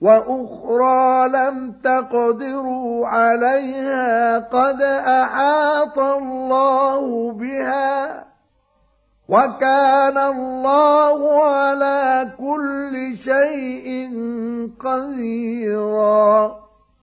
وأخرى لم تقدروا عليها قد أحاط الله بها وكان الله على كل شيء قديرا.